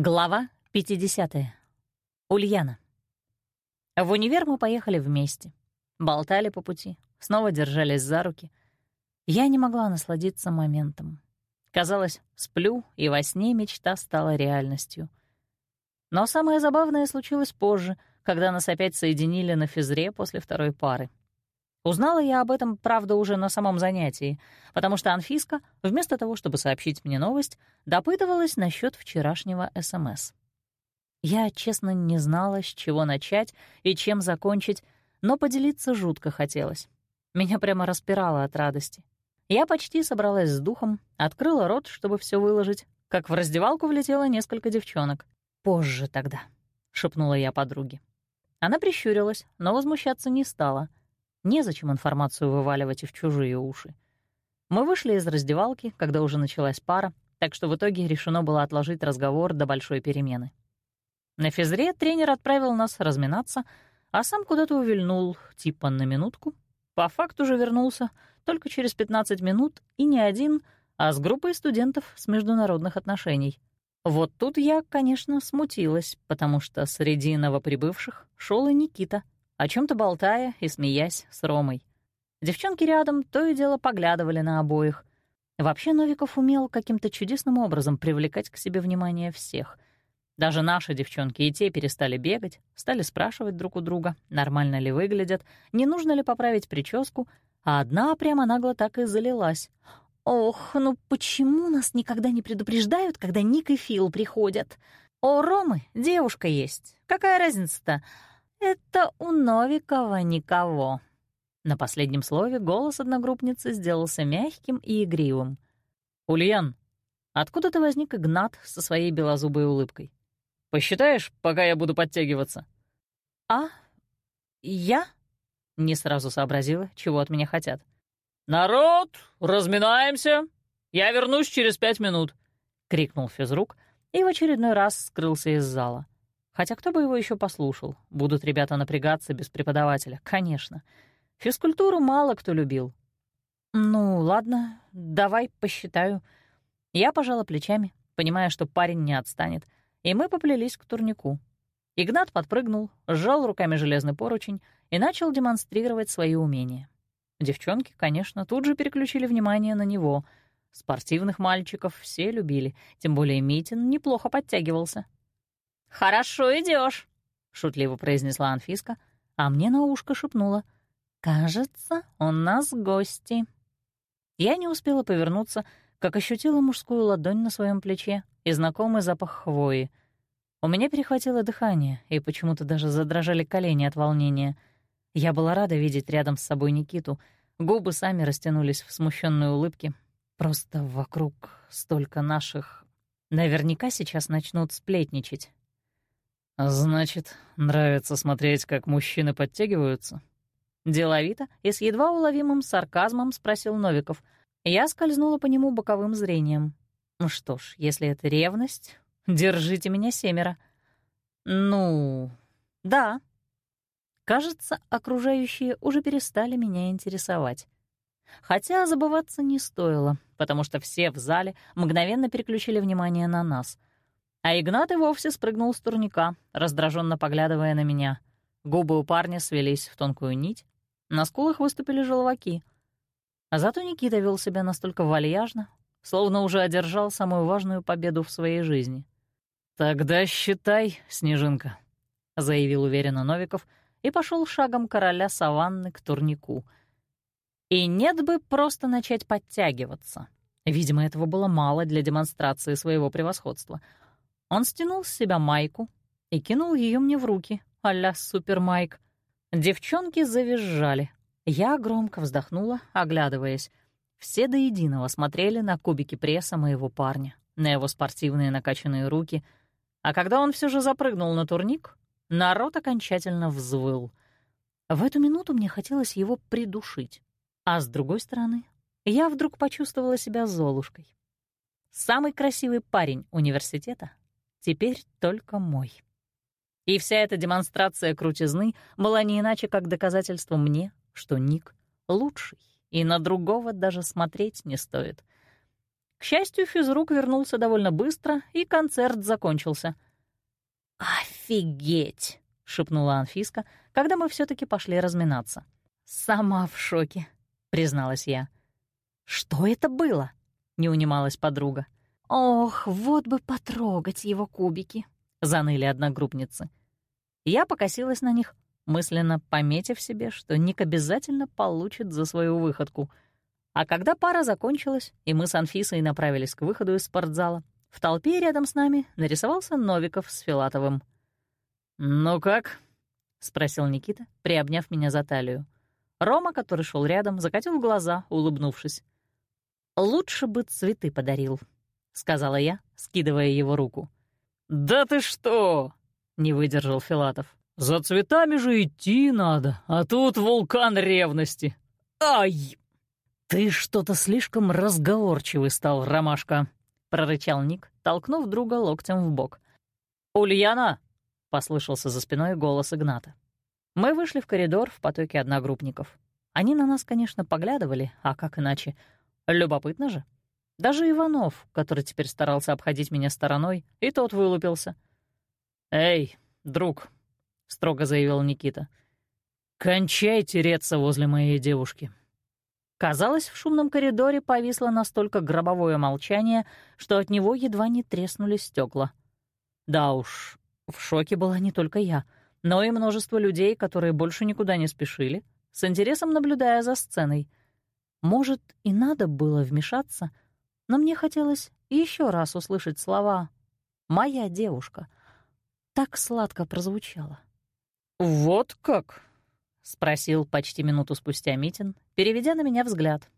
Глава 50. Ульяна. В универ мы поехали вместе. Болтали по пути, снова держались за руки. Я не могла насладиться моментом. Казалось, сплю, и во сне мечта стала реальностью. Но самое забавное случилось позже, когда нас опять соединили на физре после второй пары. Узнала я об этом, правда, уже на самом занятии, потому что Анфиска, вместо того, чтобы сообщить мне новость, допытывалась насчет вчерашнего СМС. Я, честно, не знала, с чего начать и чем закончить, но поделиться жутко хотелось. Меня прямо распирало от радости. Я почти собралась с духом, открыла рот, чтобы все выложить, как в раздевалку влетело несколько девчонок. «Позже тогда», — шепнула я подруге. Она прищурилась, но возмущаться не стала — Незачем информацию вываливать и в чужие уши. Мы вышли из раздевалки, когда уже началась пара, так что в итоге решено было отложить разговор до большой перемены. На физре тренер отправил нас разминаться, а сам куда-то увильнул, типа на минутку. По факту же вернулся только через 15 минут и не один, а с группой студентов с международных отношений. Вот тут я, конечно, смутилась, потому что среди новоприбывших шел и Никита — о чем то болтая и смеясь с Ромой. Девчонки рядом то и дело поглядывали на обоих. Вообще Новиков умел каким-то чудесным образом привлекать к себе внимание всех. Даже наши девчонки и те перестали бегать, стали спрашивать друг у друга, нормально ли выглядят, не нужно ли поправить прическу, а одна прямо нагло так и залилась. «Ох, ну почему нас никогда не предупреждают, когда Ник и Фил приходят? У Ромы девушка есть. Какая разница-то? «Это у Новикова никого». На последнем слове голос одногруппницы сделался мягким и игривым. «Ульян, откуда ты возник Игнат со своей белозубой улыбкой? Посчитаешь, пока я буду подтягиваться?» «А? Я?» — не сразу сообразила, чего от меня хотят. «Народ, разминаемся! Я вернусь через пять минут!» — крикнул физрук и в очередной раз скрылся из зала. Хотя кто бы его еще послушал? Будут ребята напрягаться без преподавателя, конечно. Физкультуру мало кто любил. Ну, ладно, давай посчитаю. Я пожала плечами, понимая, что парень не отстанет, и мы поплелись к турнику. Игнат подпрыгнул, сжал руками железный поручень и начал демонстрировать свои умения. Девчонки, конечно, тут же переключили внимание на него. Спортивных мальчиков все любили, тем более Митин неплохо подтягивался. «Хорошо идешь, шутливо произнесла Анфиска, а мне на ушко шепнула. «Кажется, у нас гости». Я не успела повернуться, как ощутила мужскую ладонь на своем плече и знакомый запах хвои. У меня перехватило дыхание, и почему-то даже задрожали колени от волнения. Я была рада видеть рядом с собой Никиту. Губы сами растянулись в смущенной улыбке. Просто вокруг столько наших... Наверняка сейчас начнут сплетничать, «Значит, нравится смотреть, как мужчины подтягиваются?» Деловито и с едва уловимым сарказмом спросил Новиков. Я скользнула по нему боковым зрением. «Ну что ж, если это ревность, держите меня семеро». «Ну, да». Кажется, окружающие уже перестали меня интересовать. Хотя забываться не стоило, потому что все в зале мгновенно переключили внимание на нас — а Игнат и вовсе спрыгнул с турника, раздраженно поглядывая на меня. Губы у парня свелись в тонкую нить, на скулах выступили желваки. А зато Никита вел себя настолько вальяжно, словно уже одержал самую важную победу в своей жизни. «Тогда считай, Снежинка», — заявил уверенно Новиков и пошел шагом короля саванны к турнику. И нет бы просто начать подтягиваться. Видимо, этого было мало для демонстрации своего превосходства — он стянул с себя майку и кинул ее мне в руки, а-ля Супер Майк. Девчонки завизжали. Я громко вздохнула, оглядываясь. Все до единого смотрели на кубики пресса моего парня, на его спортивные накачанные руки. А когда он все же запрыгнул на турник, народ окончательно взвыл. В эту минуту мне хотелось его придушить. А с другой стороны, я вдруг почувствовала себя Золушкой. Самый красивый парень университета теперь только мой. И вся эта демонстрация крутизны была не иначе, как доказательство мне, что Ник лучший, и на другого даже смотреть не стоит. К счастью, физрук вернулся довольно быстро, и концерт закончился. «Офигеть!» — шепнула Анфиска, когда мы все таки пошли разминаться. «Сама в шоке», — призналась я. «Что это было?» — не унималась подруга. «Ох, вот бы потрогать его кубики», — заныли одногруппницы. Я покосилась на них, мысленно пометив себе, что Ник обязательно получит за свою выходку. А когда пара закончилась, и мы с Анфисой направились к выходу из спортзала, в толпе рядом с нами нарисовался Новиков с Филатовым. «Ну как?» — спросил Никита, приобняв меня за талию. Рома, который шел рядом, закатил глаза, улыбнувшись. «Лучше бы цветы подарил», — сказала я, скидывая его руку. «Да ты что!» — не выдержал Филатов. «За цветами же идти надо, а тут вулкан ревности. Ай!» «Ты что-то слишком разговорчивый стал, Ромашка», — прорычал Ник, толкнув друга локтем в бок. «Ульяна!» — послышался за спиной голос Игната. Мы вышли в коридор в потоке одногруппников. Они на нас, конечно, поглядывали, а как иначе? Любопытно же. Даже Иванов, который теперь старался обходить меня стороной, и тот вылупился. «Эй, друг», — строго заявил Никита, — «кончай тереться возле моей девушки». Казалось, в шумном коридоре повисло настолько гробовое молчание, что от него едва не треснули стекла. Да уж, в шоке была не только я, но и множество людей, которые больше никуда не спешили, с интересом наблюдая за сценой. Может, и надо было вмешаться, но мне хотелось еще раз услышать слова «моя девушка». Так сладко прозвучало. «Вот как?» — спросил почти минуту спустя Митин, переведя на меня взгляд.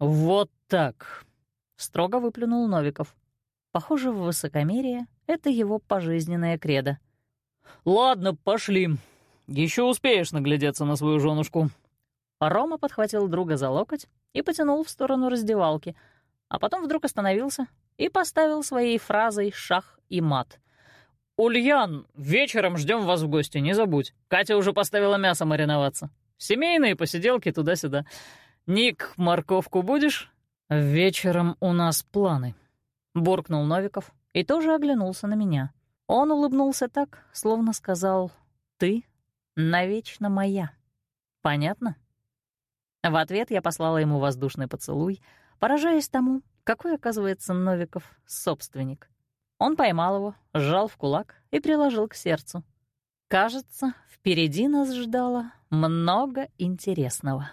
«Вот так», — строго выплюнул Новиков. Похоже, в высокомерие — это его пожизненное кредо. «Ладно, пошли. Еще успеешь наглядеться на свою женушку». Рома подхватил друга за локоть и потянул в сторону раздевалки, а потом вдруг остановился и поставил своей фразой шах и мат. «Ульян, вечером ждем вас в гости, не забудь. Катя уже поставила мясо мариноваться. Семейные посиделки туда-сюда. Ник, морковку будешь?» «Вечером у нас планы», — буркнул Новиков и тоже оглянулся на меня. Он улыбнулся так, словно сказал «Ты навечно моя». Понятно? В ответ я послала ему воздушный поцелуй, поражаясь тому, какой, оказывается, Новиков собственник. Он поймал его, сжал в кулак и приложил к сердцу. Кажется, впереди нас ждало много интересного.